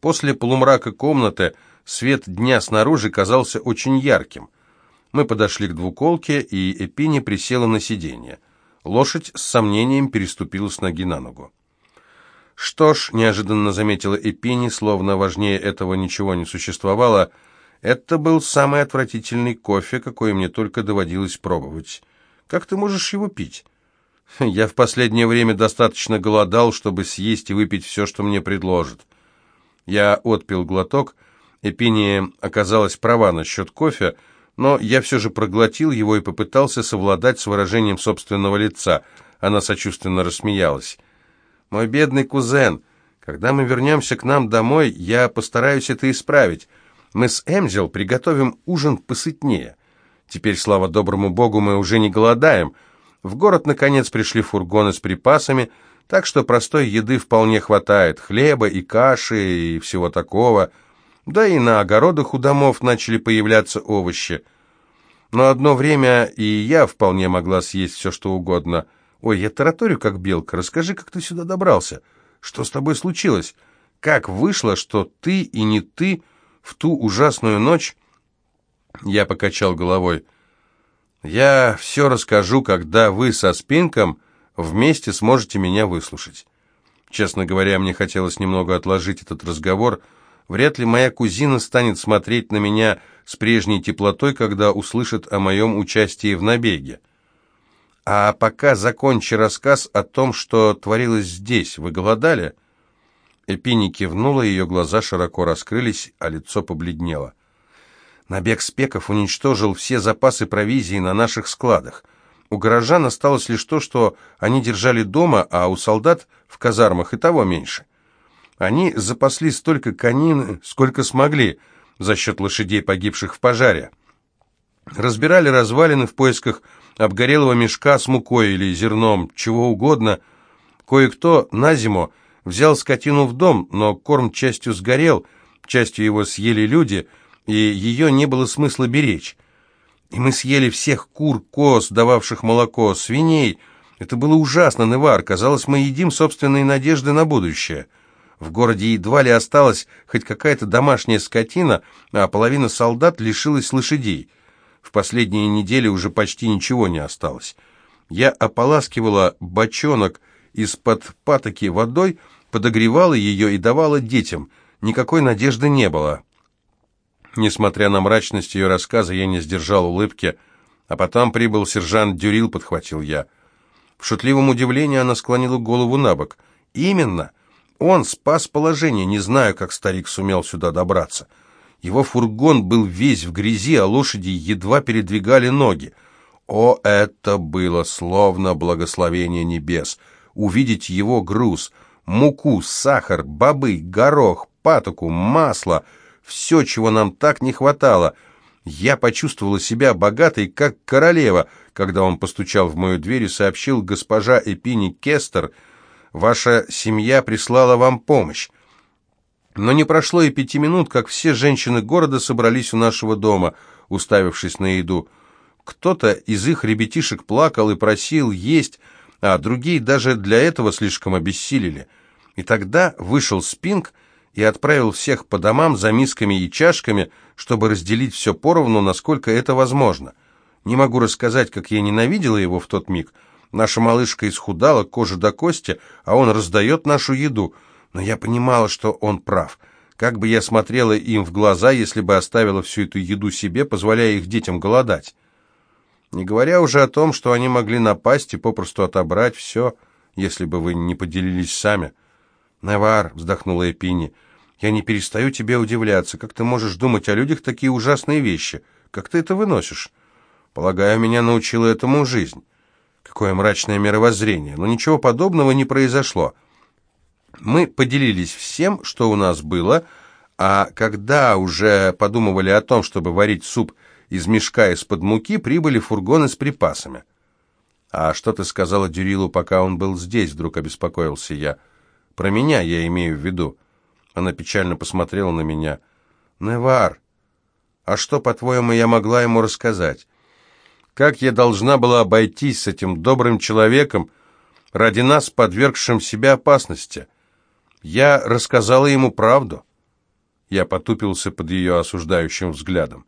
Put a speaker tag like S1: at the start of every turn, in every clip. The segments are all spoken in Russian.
S1: После полумрака комнаты свет дня снаружи казался очень ярким. Мы подошли к двуколке, и Эпини присела на сиденье. Лошадь с сомнением переступила с ноги на ногу. «Что ж», — неожиданно заметила Эпини, словно важнее этого ничего не существовало, — «это был самый отвратительный кофе, какой мне только доводилось пробовать. Как ты можешь его пить?» «Я в последнее время достаточно голодал, чтобы съесть и выпить все, что мне предложат». Я отпил глоток, Эпини оказалась права насчет кофе, но я все же проглотил его и попытался совладать с выражением собственного лица. Она сочувственно рассмеялась. «Мой бедный кузен, когда мы вернемся к нам домой, я постараюсь это исправить. Мы с Эмзел приготовим ужин посытнее. Теперь, слава доброму богу, мы уже не голодаем. В город, наконец, пришли фургоны с припасами, так что простой еды вполне хватает, хлеба и каши и всего такого. Да и на огородах у домов начали появляться овощи. Но одно время и я вполне могла съесть все, что угодно – «Ой, я тараторю, как белка. Расскажи, как ты сюда добрался? Что с тобой случилось? Как вышло, что ты и не ты в ту ужасную ночь...» Я покачал головой. «Я все расскажу, когда вы со Спинком вместе сможете меня выслушать». Честно говоря, мне хотелось немного отложить этот разговор. Вряд ли моя кузина станет смотреть на меня с прежней теплотой, когда услышит о моем участии в набеге. А пока закончи рассказ о том, что творилось здесь. Вы голодали?» Эпини кивнула, ее глаза широко раскрылись, а лицо побледнело. Набег спеков уничтожил все запасы провизии на наших складах. У горожан осталось лишь то, что они держали дома, а у солдат в казармах и того меньше. Они запасли столько конин, сколько смогли, за счет лошадей, погибших в пожаре. Разбирали развалины в поисках обгорелого мешка с мукой или зерном, чего угодно. Кое-кто на зиму взял скотину в дом, но корм частью сгорел, частью его съели люди, и ее не было смысла беречь. И мы съели всех кур, коз, дававших молоко, свиней. Это было ужасно, Невар. Казалось, мы едим собственные надежды на будущее. В городе едва ли осталась хоть какая-то домашняя скотина, а половина солдат лишилась лошадей. В последние недели уже почти ничего не осталось. Я ополаскивала бочонок из-под патоки водой, подогревала ее и давала детям. Никакой надежды не было. Несмотря на мрачность ее рассказа, я не сдержал улыбки. А потом прибыл сержант Дюрил, подхватил я. В шутливом удивлении она склонила голову на бок. «Именно! Он спас положение, не знаю, как старик сумел сюда добраться». Его фургон был весь в грязи, а лошади едва передвигали ноги. О, это было словно благословение небес! Увидеть его груз, муку, сахар, бобы, горох, патоку, масло — все, чего нам так не хватало. Я почувствовала себя богатой, как королева, когда он постучал в мою дверь и сообщил госпожа Эпини Кестер, «Ваша семья прислала вам помощь. Но не прошло и пяти минут, как все женщины города собрались у нашего дома, уставившись на еду. Кто-то из их ребятишек плакал и просил есть, а другие даже для этого слишком обессилели. И тогда вышел Спинг и отправил всех по домам за мисками и чашками, чтобы разделить все поровну, насколько это возможно. Не могу рассказать, как я ненавидела его в тот миг. Наша малышка исхудала, кожа до кости, а он раздает нашу еду — но я понимала, что он прав. Как бы я смотрела им в глаза, если бы оставила всю эту еду себе, позволяя их детям голодать? Не говоря уже о том, что они могли напасть и попросту отобрать все, если бы вы не поделились сами. «Невар», — вздохнула Эпини, — «я не перестаю тебе удивляться. Как ты можешь думать о людях такие ужасные вещи? Как ты это выносишь? Полагаю, меня научила этому жизнь». Какое мрачное мировоззрение. Но ничего подобного не произошло. Мы поделились всем, что у нас было, а когда уже подумывали о том, чтобы варить суп из мешка из-под муки, прибыли фургоны с припасами. «А что ты сказала Дюрилу, пока он был здесь?» — вдруг обеспокоился я. «Про меня я имею в виду». Она печально посмотрела на меня. «Невар, а что, по-твоему, я могла ему рассказать? Как я должна была обойтись с этим добрым человеком, ради нас, подвергшим себя опасности?» Я рассказала ему правду. Я потупился под ее осуждающим взглядом.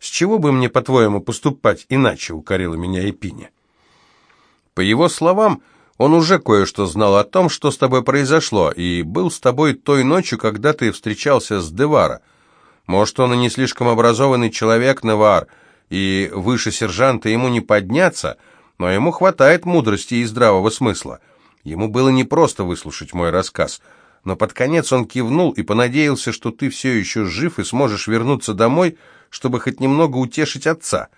S1: «С чего бы мне, по-твоему, поступать иначе?» — укорила меня Эпини. По его словам, он уже кое-что знал о том, что с тобой произошло, и был с тобой той ночью, когда ты встречался с Девара. Может, он и не слишком образованный человек, Невар, и выше сержанта ему не подняться, но ему хватает мудрости и здравого смысла. Ему было непросто выслушать мой рассказ, но под конец он кивнул и понадеялся, что ты все еще жив и сможешь вернуться домой, чтобы хоть немного утешить отца.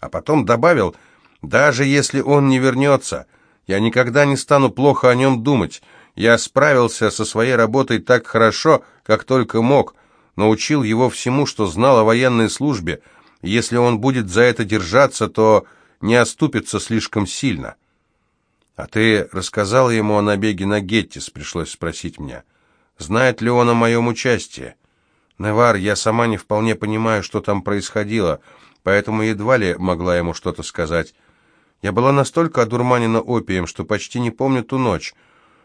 S1: А потом добавил, даже если он не вернется, я никогда не стану плохо о нем думать. Я справился со своей работой так хорошо, как только мог, научил его всему, что знал о военной службе. Если он будет за это держаться, то не оступится слишком сильно. «А ты рассказал ему о набеге на Геттис?» — пришлось спросить меня. «Знает ли он о моем участии?» «Невар, я сама не вполне понимаю, что там происходило, поэтому едва ли могла ему что-то сказать. Я была настолько одурманена опием, что почти не помню ту ночь.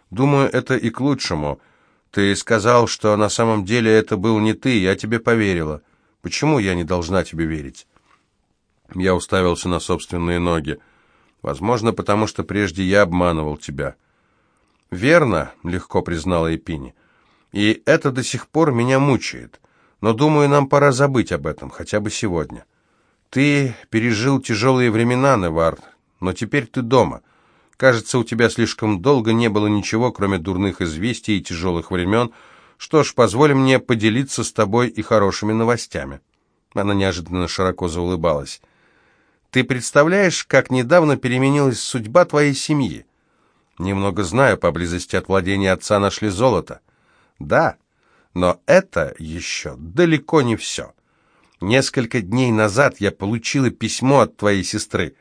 S1: Думаю, это и к лучшему. Ты сказал, что на самом деле это был не ты, я тебе поверила. Почему я не должна тебе верить?» Я уставился на собственные ноги. Возможно, потому что прежде я обманывал тебя. Верно, легко признала Эпини. И это до сих пор меня мучает. Но думаю, нам пора забыть об этом, хотя бы сегодня. Ты пережил тяжелые времена, Невар, но теперь ты дома. Кажется, у тебя слишком долго не было ничего, кроме дурных известий и тяжелых времен. Что ж, позволь мне поделиться с тобой и хорошими новостями. Она неожиданно широко заулыбалась. Ты представляешь, как недавно переменилась судьба твоей семьи? Немного знаю, поблизости от владения отца нашли золото. Да, но это еще далеко не все. Несколько дней назад я получила письмо от твоей сестры.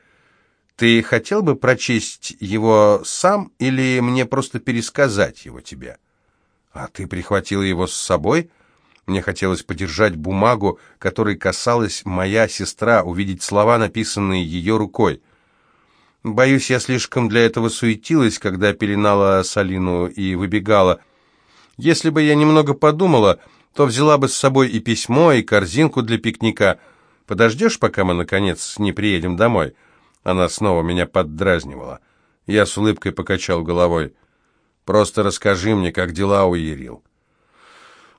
S1: Ты хотел бы прочесть его сам или мне просто пересказать его тебе? А ты прихватила его с собой? Мне хотелось подержать бумагу, которой касалась моя сестра, увидеть слова, написанные ее рукой. Боюсь, я слишком для этого суетилась, когда пеленала Салину и выбегала. Если бы я немного подумала, то взяла бы с собой и письмо, и корзинку для пикника. Подождешь, пока мы, наконец, не приедем домой?» Она снова меня поддразнивала. Я с улыбкой покачал головой. «Просто расскажи мне, как дела у Ерил».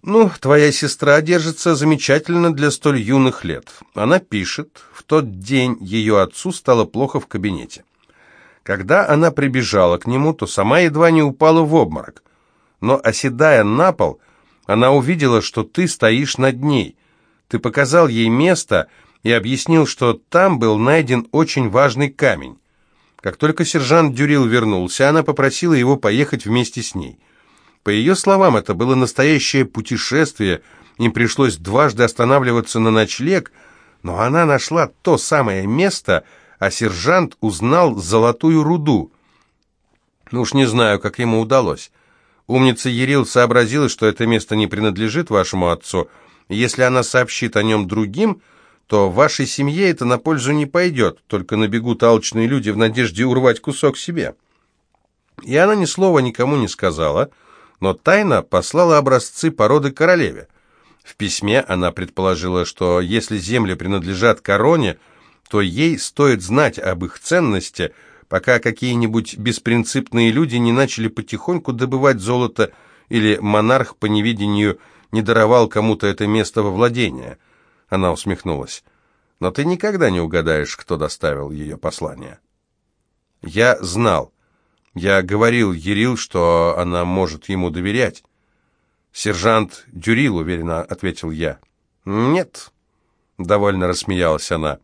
S1: «Ну, твоя сестра держится замечательно для столь юных лет. Она пишет, в тот день ее отцу стало плохо в кабинете. Когда она прибежала к нему, то сама едва не упала в обморок. Но, оседая на пол, она увидела, что ты стоишь над ней. Ты показал ей место и объяснил, что там был найден очень важный камень. Как только сержант Дюрил вернулся, она попросила его поехать вместе с ней. По ее словам, это было настоящее путешествие, им пришлось дважды останавливаться на ночлег, но она нашла то самое место, а сержант узнал золотую руду. Ну уж не знаю, как ему удалось. Умница Ерил сообразила, что это место не принадлежит вашему отцу. Если она сообщит о нем другим, то вашей семье это на пользу не пойдет, только набегут алчные люди в надежде урвать кусок себе. И она ни слова никому не сказала, но тайно послала образцы породы королеве. В письме она предположила, что если земли принадлежат короне, то ей стоит знать об их ценности, пока какие-нибудь беспринципные люди не начали потихоньку добывать золото или монарх по невидению не даровал кому-то это место во владение. Она усмехнулась. «Но ты никогда не угадаешь, кто доставил ее послание». «Я знал. Я говорил Ерил, что она может ему доверять». «Сержант Дюрил», — уверенно ответил я. «Нет», — довольно рассмеялась она.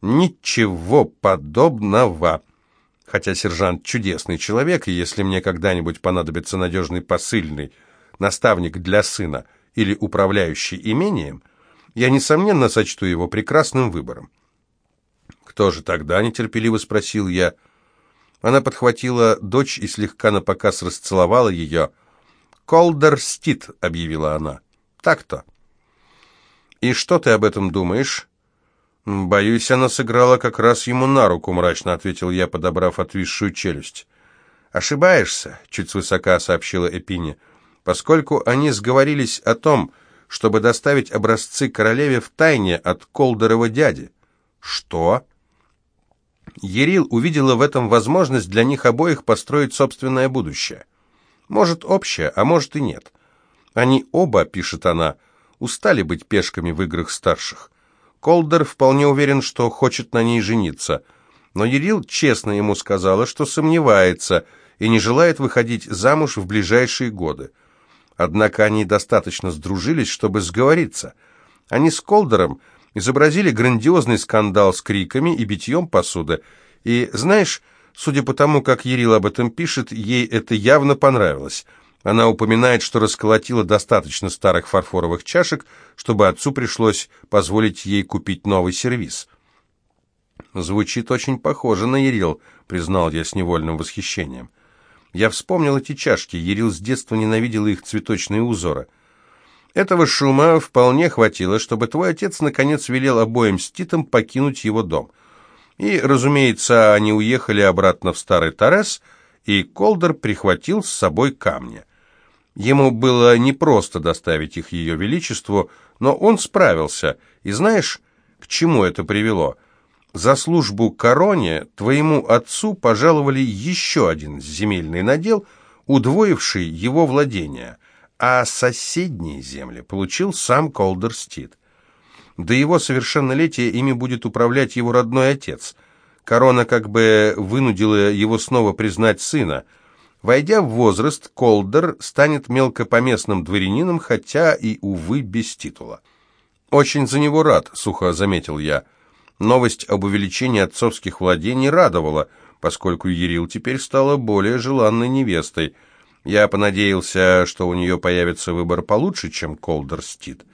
S1: «Ничего подобного. Хотя сержант чудесный человек, и если мне когда-нибудь понадобится надежный посыльный, наставник для сына или управляющий имением, я, несомненно, сочту его прекрасным выбором. «Кто же тогда?» — нетерпеливо спросил я. Она подхватила дочь и слегка напоказ расцеловала ее. «Колдер Стит», — объявила она. «Так-то». «И что ты об этом думаешь?» «Боюсь, она сыграла как раз ему на руку», — мрачно ответил я, подобрав отвисшую челюсть. «Ошибаешься», — чуть свысока сообщила Эпини. поскольку они сговорились о том, чтобы доставить образцы королеве в тайне от Колдорова дяди. Что? Ерил увидела в этом возможность для них обоих построить собственное будущее. Может, общее, а может и нет. Они оба, пишет она, устали быть пешками в играх старших. Колдер вполне уверен, что хочет на ней жениться, но Ерил честно ему сказала, что сомневается и не желает выходить замуж в ближайшие годы. Однако они достаточно сдружились, чтобы сговориться. Они с Колдером изобразили грандиозный скандал с криками и битьем посуды. И, знаешь, судя по тому, как Ерил об этом пишет, ей это явно понравилось. Она упоминает, что расколотила достаточно старых фарфоровых чашек, чтобы отцу пришлось позволить ей купить новый сервиз. «Звучит очень похоже на Ерил», — признал я с невольным восхищением. Я вспомнил эти чашки, Ерил с детства ненавидела их цветочные узоры. Этого шума вполне хватило, чтобы твой отец наконец велел обоим ститам покинуть его дом. И, разумеется, они уехали обратно в старый Торрес, и Колдер прихватил с собой камни. Ему было непросто доставить их ее величеству, но он справился. И знаешь, к чему это привело? За службу короне твоему отцу пожаловали еще один земельный надел, удвоивший его владения, а соседние земли получил сам Колдерстит. До его совершеннолетия ими будет управлять его родной отец. Корона как бы вынудила его снова признать сына. Войдя в возраст, Колдер станет мелкопоместным дворянином, хотя и, увы, без титула. «Очень за него рад», — сухо заметил я. Новость об увеличении отцовских владений радовала, поскольку Ерил теперь стала более желанной невестой. Я понадеялся, что у нее появится выбор получше, чем Колдер Стит.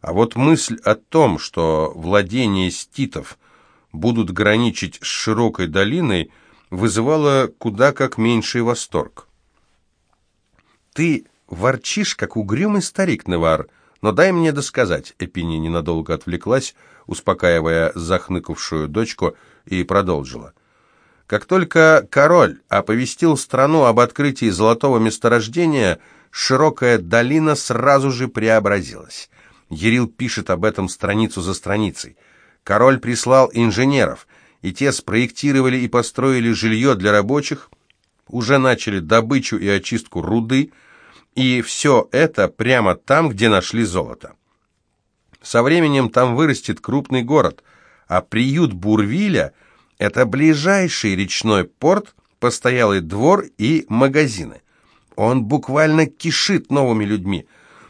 S1: А вот мысль о том, что владения ститов будут граничить с широкой долиной, вызывала куда как меньший восторг. «Ты ворчишь, как угрюмый старик, Невар», но дай мне досказать. Эпини ненадолго отвлеклась, успокаивая захныкавшую дочку, и продолжила. Как только король оповестил страну об открытии золотого месторождения, широкая долина сразу же преобразилась. Ерил пишет об этом страницу за страницей. Король прислал инженеров, и те спроектировали и построили жилье для рабочих, уже начали добычу и очистку руды, и все это прямо там, где нашли золото. Со временем там вырастет крупный город, а приют Бурвиля – это ближайший речной порт, постоялый двор и магазины. Он буквально кишит новыми людьми.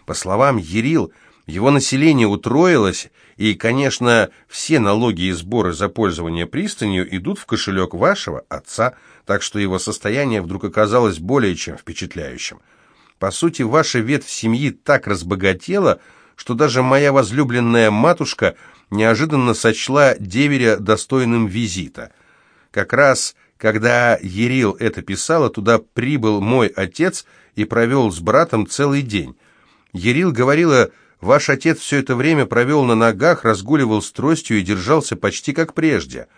S1: По словам Ерил, его население утроилось, и, конечно, все налоги и сборы за пользование пристанью идут в кошелек вашего отца, так что его состояние вдруг оказалось более чем впечатляющим. По сути, ваша ветвь семьи так разбогатела, что даже моя возлюбленная матушка неожиданно сочла деверя достойным визита. Как раз, когда Ерил это писала, туда прибыл мой отец и провел с братом целый день. Ерил говорила, ваш отец все это время провел на ногах, разгуливал с тростью и держался почти как прежде.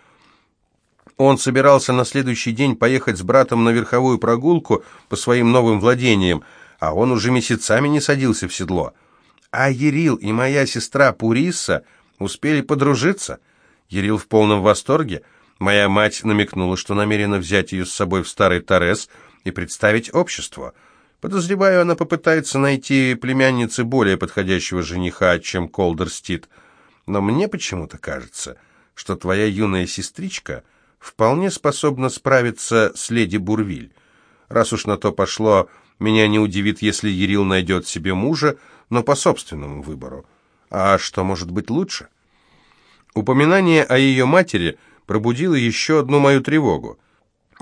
S1: Он собирался на следующий день поехать с братом на верховую прогулку по своим новым владениям, а он уже месяцами не садился в седло. А Ерил и моя сестра Пуриса успели подружиться. Ерил в полном восторге. Моя мать намекнула, что намерена взять ее с собой в старый Торрес и представить обществу. Подозреваю, она попытается найти племяннице более подходящего жениха, чем Колдер Стит. Но мне почему-то кажется, что твоя юная сестричка вполне способна справиться с леди Бурвиль. Раз уж на то пошло, меня не удивит, если Ерил найдет себе мужа, но по собственному выбору. А что может быть лучше? Упоминание о ее матери пробудило еще одну мою тревогу.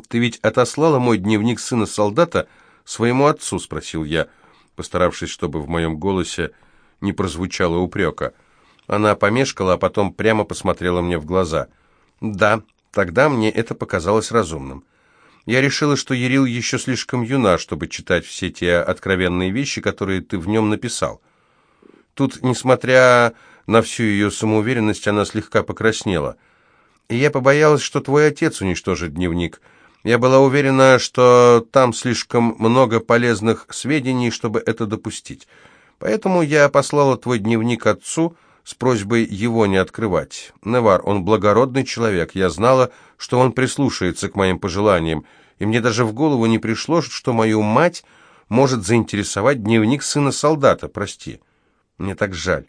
S1: «Ты ведь отослала мой дневник сына солдата своему отцу?» — спросил я, постаравшись, чтобы в моем голосе не прозвучало упрека. Она помешкала, а потом прямо посмотрела мне в глаза. «Да, тогда мне это показалось разумным». Я решила, что Ерил еще слишком юна, чтобы читать все те откровенные вещи, которые ты в нем написал. Тут, несмотря на всю ее самоуверенность, она слегка покраснела. И я побоялась, что твой отец уничтожит дневник. Я была уверена, что там слишком много полезных сведений, чтобы это допустить. Поэтому я послала твой дневник отцу с просьбой его не открывать. Невар, он благородный человек. Я знала, что он прислушается к моим пожеланиям, и мне даже в голову не пришло, что мою мать может заинтересовать дневник сына солдата. Прости, мне так жаль.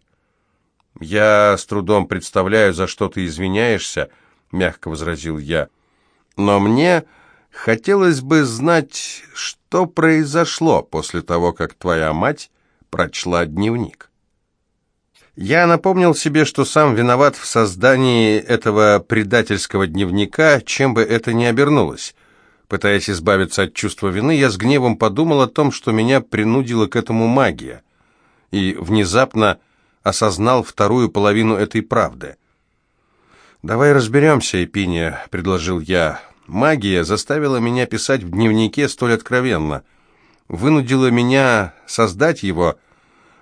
S1: Я с трудом представляю, за что ты извиняешься, мягко возразил я. Но мне хотелось бы знать, что произошло после того, как твоя мать прочла дневник. Я напомнил себе, что сам виноват в создании этого предательского дневника, чем бы это ни обернулось. Пытаясь избавиться от чувства вины, я с гневом подумал о том, что меня принудила к этому магия, и внезапно осознал вторую половину этой правды. «Давай разберемся, Эпиния», — предложил я. «Магия заставила меня писать в дневнике столь откровенно» вынудила меня создать его,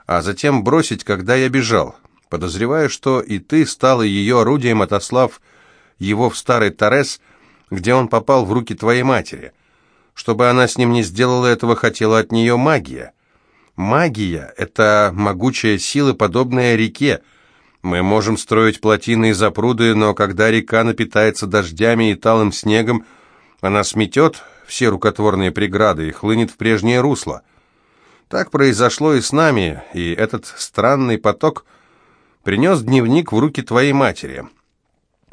S1: а затем бросить, когда я бежал. Подозреваю, что и ты стала ее орудием, отослав его в старый Торрес, где он попал в руки твоей матери. Чтобы она с ним не сделала этого, хотела от нее магия. Магия — это могучая сила, подобная реке. Мы можем строить плотины и запруды, но когда река напитается дождями и талым снегом, она сметет все рукотворные преграды и хлынет в прежнее русло. Так произошло и с нами, и этот странный поток принес дневник в руки твоей матери.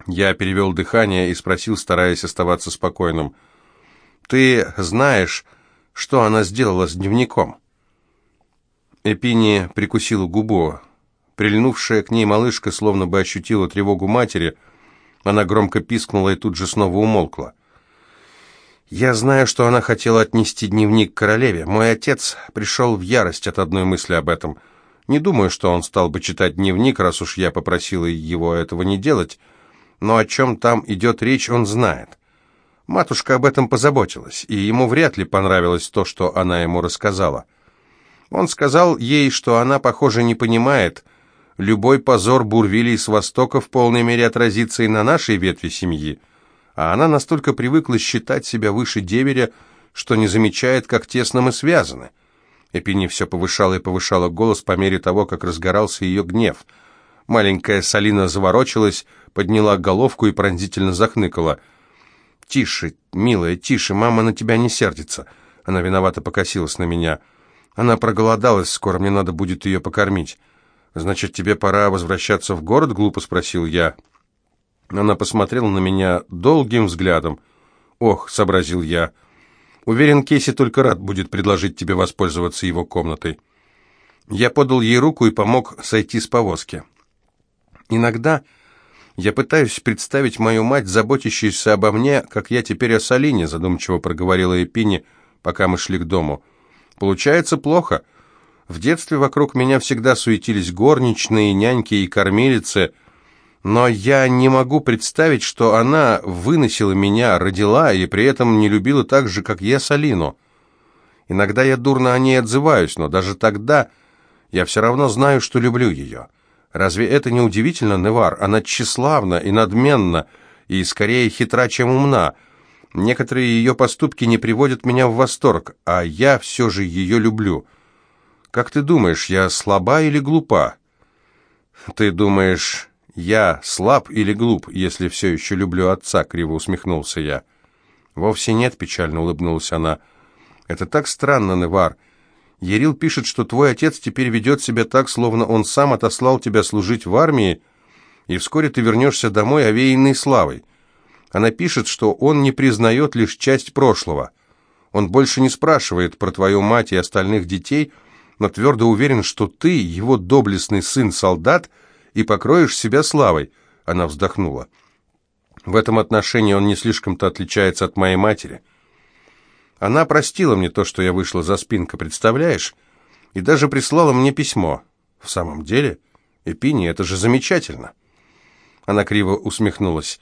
S1: Я перевел дыхание и спросил, стараясь оставаться спокойным, «Ты знаешь, что она сделала с дневником?» Эпини прикусила губу. Прильнувшая к ней малышка словно бы ощутила тревогу матери. Она громко пискнула и тут же снова умолкла. Я знаю, что она хотела отнести дневник королеве. Мой отец пришел в ярость от одной мысли об этом. Не думаю, что он стал бы читать дневник, раз уж я попросила его этого не делать, но о чем там идет речь, он знает. Матушка об этом позаботилась, и ему вряд ли понравилось то, что она ему рассказала. Он сказал ей, что она, похоже, не понимает, любой позор Бурвилей с Востока в полной мере отразится и на нашей ветви семьи, а она настолько привыкла считать себя выше деверя, что не замечает, как тесно мы связаны. Эпини все повышала и повышала голос по мере того, как разгорался ее гнев. Маленькая Салина заворочилась, подняла головку и пронзительно захныкала. «Тише, милая, тише, мама на тебя не сердится». Она виновато покосилась на меня. «Она проголодалась, скоро мне надо будет ее покормить». «Значит, тебе пора возвращаться в город?» — глупо спросил я. Она посмотрела на меня долгим взглядом. «Ох», — сообразил я, — «уверен, Кейси только рад будет предложить тебе воспользоваться его комнатой». Я подал ей руку и помог сойти с повозки. Иногда я пытаюсь представить мою мать, заботящуюся обо мне, как я теперь о Салине, задумчиво проговорила Эпини, пока мы шли к дому. Получается плохо. В детстве вокруг меня всегда суетились горничные, няньки и кормилицы — но я не могу представить, что она выносила меня, родила и при этом не любила так же, как я Салину. Иногда я дурно о ней отзываюсь, но даже тогда я все равно знаю, что люблю ее. Разве это не удивительно, Невар? Она тщеславна и надменна, и скорее хитра, чем умна. Некоторые ее поступки не приводят меня в восторг, а я все же ее люблю. Как ты думаешь, я слаба или глупа? Ты думаешь... «Я слаб или глуп, если все еще люблю отца?» — криво усмехнулся я. «Вовсе нет», — печально улыбнулась она. «Это так странно, Невар. Ерил пишет, что твой отец теперь ведет себя так, словно он сам отослал тебя служить в армии, и вскоре ты вернешься домой овеянной славой. Она пишет, что он не признает лишь часть прошлого. Он больше не спрашивает про твою мать и остальных детей, но твердо уверен, что ты, его доблестный сын-солдат — и покроешь себя славой», — она вздохнула. «В этом отношении он не слишком-то отличается от моей матери. Она простила мне то, что я вышла за спинка, представляешь? И даже прислала мне письмо. В самом деле, Эпини, это же замечательно!» Она криво усмехнулась.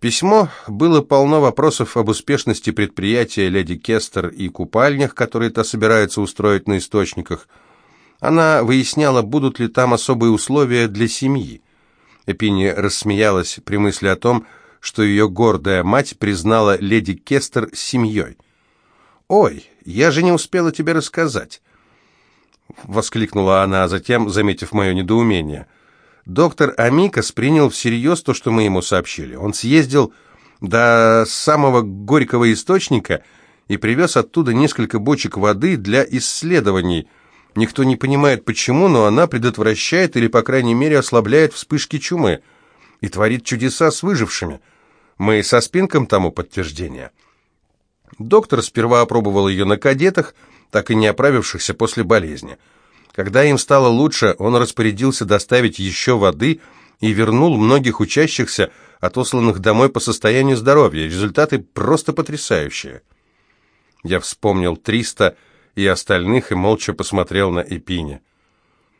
S1: Письмо было полно вопросов об успешности предприятия леди Кестер и купальнях, которые та собирается устроить на источниках — она выясняла, будут ли там особые условия для семьи. Эпини рассмеялась при мысли о том, что ее гордая мать признала леди Кестер семьей. «Ой, я же не успела тебе рассказать!» — воскликнула она, а затем, заметив мое недоумение. Доктор Амикас принял всерьез то, что мы ему сообщили. Он съездил до самого горького источника и привез оттуда несколько бочек воды для исследований. Никто не понимает, почему, но она предотвращает или, по крайней мере, ослабляет вспышки чумы и творит чудеса с выжившими. Мы со спинком тому подтверждение. Доктор сперва опробовал ее на кадетах, так и не оправившихся после болезни. Когда им стало лучше, он распорядился доставить еще воды и вернул многих учащихся, отосланных домой по состоянию здоровья. Результаты просто потрясающие. Я вспомнил триста и остальных и молча посмотрел на Эпине.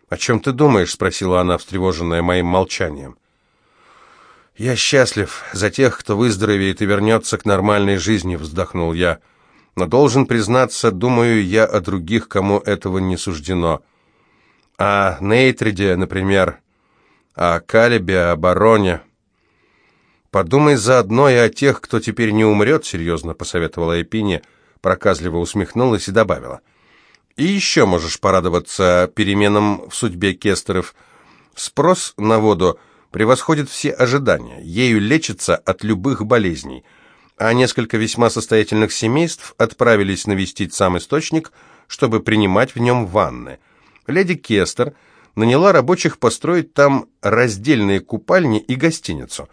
S1: «О чем ты думаешь?» — спросила она, встревоженная моим молчанием. «Я счастлив за тех, кто выздоровеет и вернется к нормальной жизни», — вздохнул я. «Но должен признаться, думаю я о других, кому этого не суждено. О Нейтриде, например, о Калибе, о Бароне». «Подумай заодно и о тех, кто теперь не умрет», — серьезно посоветовала Эпине, проказливо усмехнулась и добавила. «И еще можешь порадоваться переменам в судьбе Кестеров. Спрос на воду — превосходит все ожидания. Ею лечится от любых болезней. А несколько весьма состоятельных семейств отправились навестить сам источник, чтобы принимать в нем ванны. Леди Кестер наняла рабочих построить там раздельные купальни и гостиницу.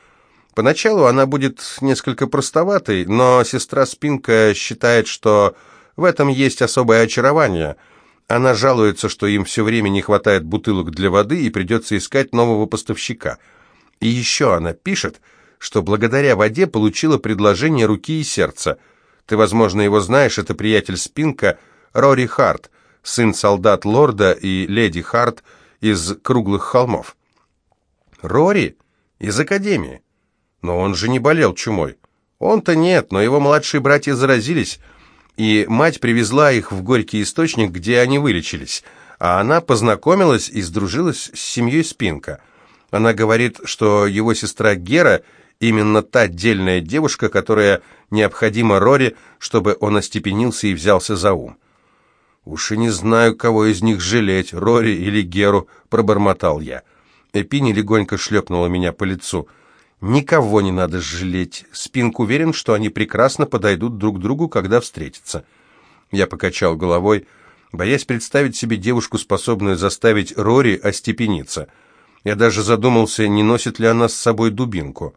S1: Поначалу она будет несколько простоватой, но сестра Спинка считает, что в этом есть особое очарование – она жалуется, что им все время не хватает бутылок для воды и придется искать нового поставщика. И еще она пишет, что благодаря воде получила предложение руки и сердца. Ты, возможно, его знаешь, это приятель Спинка Рори Харт, сын солдат лорда и леди Харт из Круглых холмов. Рори? Из Академии. Но он же не болел чумой. Он-то нет, но его младшие братья заразились – и мать привезла их в Горький источник, где они вылечились, а она познакомилась и сдружилась с семьей Спинка. Она говорит, что его сестра Гера именно та дельная девушка, которая необходима Рори, чтобы он остепенился и взялся за ум. «Уж и не знаю, кого из них жалеть, Рори или Геру», — пробормотал я. Эпини легонько шлепнула меня по лицу — Никого не надо жалеть. Спинк уверен, что они прекрасно подойдут друг другу, когда встретятся. Я покачал головой, боясь представить себе девушку, способную заставить Рори остепениться. Я даже задумался, не носит ли она с собой дубинку.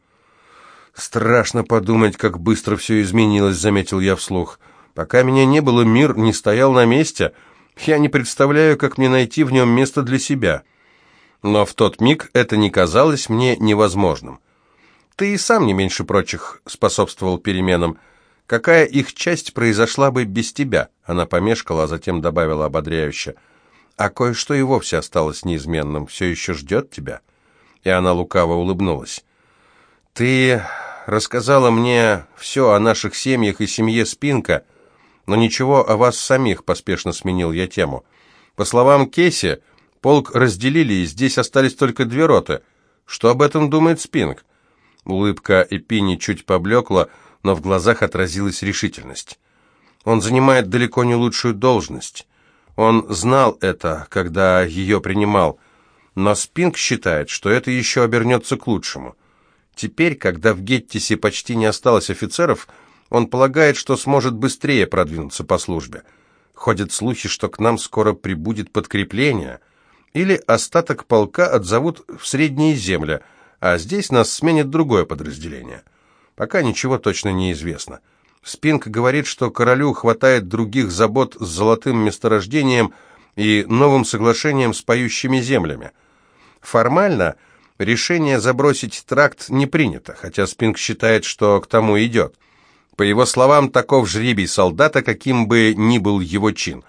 S1: «Страшно подумать, как быстро все изменилось», — заметил я вслух. «Пока меня не было, мир не стоял на месте. Я не представляю, как мне найти в нем место для себя». Но в тот миг это не казалось мне невозможным. Ты и сам не меньше прочих способствовал переменам. Какая их часть произошла бы без тебя?» Она помешкала, а затем добавила ободряюще. «А кое-что и вовсе осталось неизменным. Все еще ждет тебя?» И она лукаво улыбнулась. «Ты рассказала мне все о наших семьях и семье Спинка, но ничего о вас самих», — поспешно сменил я тему. «По словам Кейси, полк разделили, и здесь остались только две роты. Что об этом думает Спинк?» Улыбка Эпини чуть поблекла, но в глазах отразилась решительность. Он занимает далеко не лучшую должность. Он знал это, когда ее принимал, но Спинг считает, что это еще обернется к лучшему. Теперь, когда в Геттисе почти не осталось офицеров, он полагает, что сможет быстрее продвинуться по службе. Ходят слухи, что к нам скоро прибудет подкрепление, или остаток полка отзовут в Средние земли – а здесь нас сменит другое подразделение. Пока ничего точно не известно. Спинк говорит, что королю хватает других забот с золотым месторождением и новым соглашением с поющими землями. Формально решение забросить тракт не принято, хотя Спинк считает, что к тому идет. По его словам, таков жребий солдата, каким бы ни был его чин.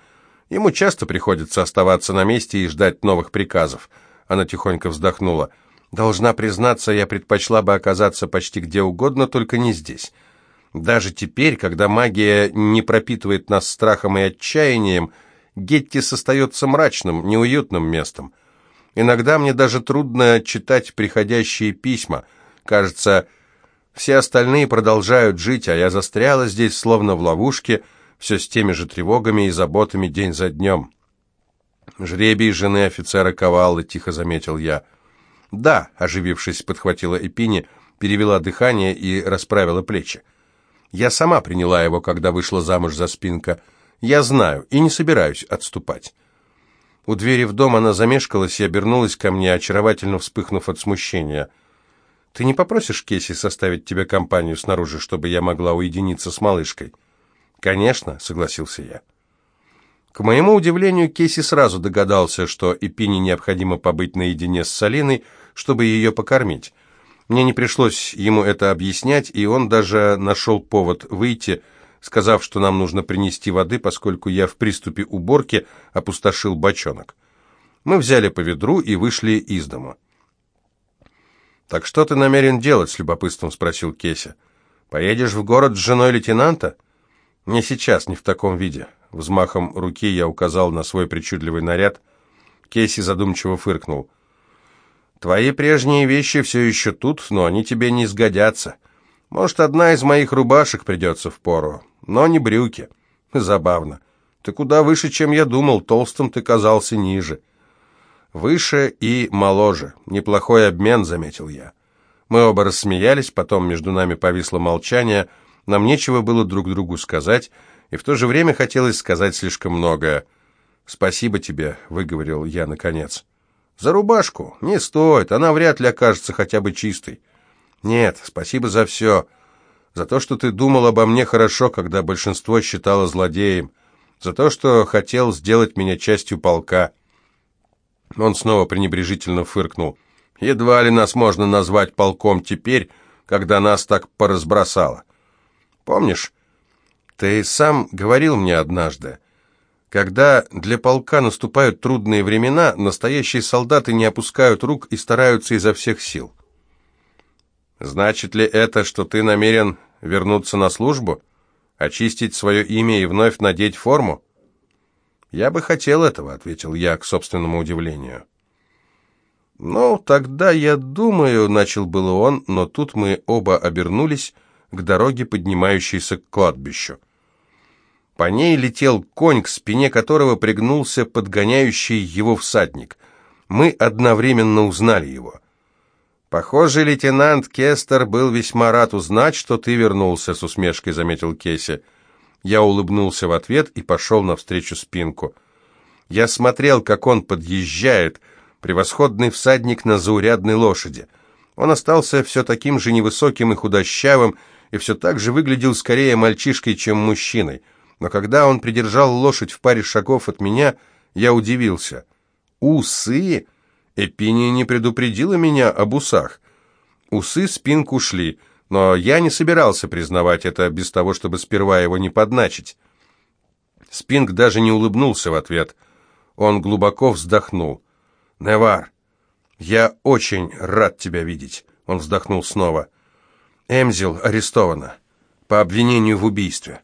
S1: Ему часто приходится оставаться на месте и ждать новых приказов. Она тихонько вздохнула. Должна признаться, я предпочла бы оказаться почти где угодно, только не здесь. Даже теперь, когда магия не пропитывает нас страхом и отчаянием, Геттис остается мрачным, неуютным местом. Иногда мне даже трудно читать приходящие письма. Кажется, Все остальные продолжают жить, а я застряла здесь, словно в ловушке, все с теми же тревогами и заботами день за днем. «Жребий жены офицера Коваллы», — тихо заметил я. «Да», — оживившись, подхватила Эпини, перевела дыхание и расправила плечи. «Я сама приняла его, когда вышла замуж за Спинка. Я знаю и не собираюсь отступать». У двери в дом она замешкалась и обернулась ко мне, очаровательно вспыхнув от смущения. «Ты не попросишь Кесси составить тебе компанию снаружи, чтобы я могла уединиться с малышкой?» «Конечно», — согласился я. К моему удивлению, Кейси сразу догадался, что Эпине необходимо побыть наедине с Салиной, чтобы ее покормить. Мне не пришлось ему это объяснять, и он даже нашел повод выйти, сказав, что нам нужно принести воды, поскольку я в приступе уборки опустошил бочонок. Мы взяли по ведру и вышли из дома. «Так что ты намерен делать?» — с любопытством спросил Кеся. «Поедешь в город с женой лейтенанта?» «Не сейчас, не в таком виде. Взмахом руки я указал на свой причудливый наряд. Кейси задумчиво фыркнул. «Твои прежние вещи все еще тут, но они тебе не сгодятся. Может, одна из моих рубашек придется в пору, но не брюки. Забавно. Ты куда выше, чем я думал, толстым ты казался ниже». «Выше и моложе. Неплохой обмен», — заметил я. Мы оба рассмеялись, потом между нами повисло молчание, нам нечего было друг другу сказать, и в то же время хотелось сказать слишком многое. «Спасибо тебе», — выговорил я наконец. «За рубашку? Не стоит, она вряд ли окажется хотя бы чистой». «Нет, спасибо за все. За то, что ты думал обо мне хорошо, когда большинство считало злодеем. За то, что хотел сделать меня частью полка». Он снова пренебрежительно фыркнул. «Едва ли нас можно назвать полком теперь, когда нас так поразбросало. Помнишь, ты сам говорил мне однажды, когда для полка наступают трудные времена, настоящие солдаты не опускают рук и стараются изо всех сил. Значит ли это, что ты намерен вернуться на службу, очистить свое имя и вновь надеть форму? Я бы хотел этого, ответил я к собственному удивлению. Ну, тогда я думаю, начал было он, но тут мы оба обернулись к дороге, поднимающейся к кладбищу. По ней летел конь, к спине которого пригнулся подгоняющий его всадник. Мы одновременно узнали его. «Похоже, лейтенант Кестер был весьма рад узнать, что ты вернулся», — с усмешкой заметил Кеси. Я улыбнулся в ответ и пошел навстречу спинку. Я смотрел, как он подъезжает, превосходный всадник на заурядной лошади. Он остался все таким же невысоким и худощавым, и все так же выглядел скорее мальчишкой, чем мужчиной но когда он придержал лошадь в паре шагов от меня, я удивился. «Усы?» Эпиния не предупредила меня об усах. Усы спинку ушли, но я не собирался признавать это без того, чтобы сперва его не подначить. Спинг даже не улыбнулся в ответ. Он глубоко вздохнул. «Невар, я очень рад тебя видеть», — он вздохнул снова. «Эмзил арестована по обвинению в убийстве».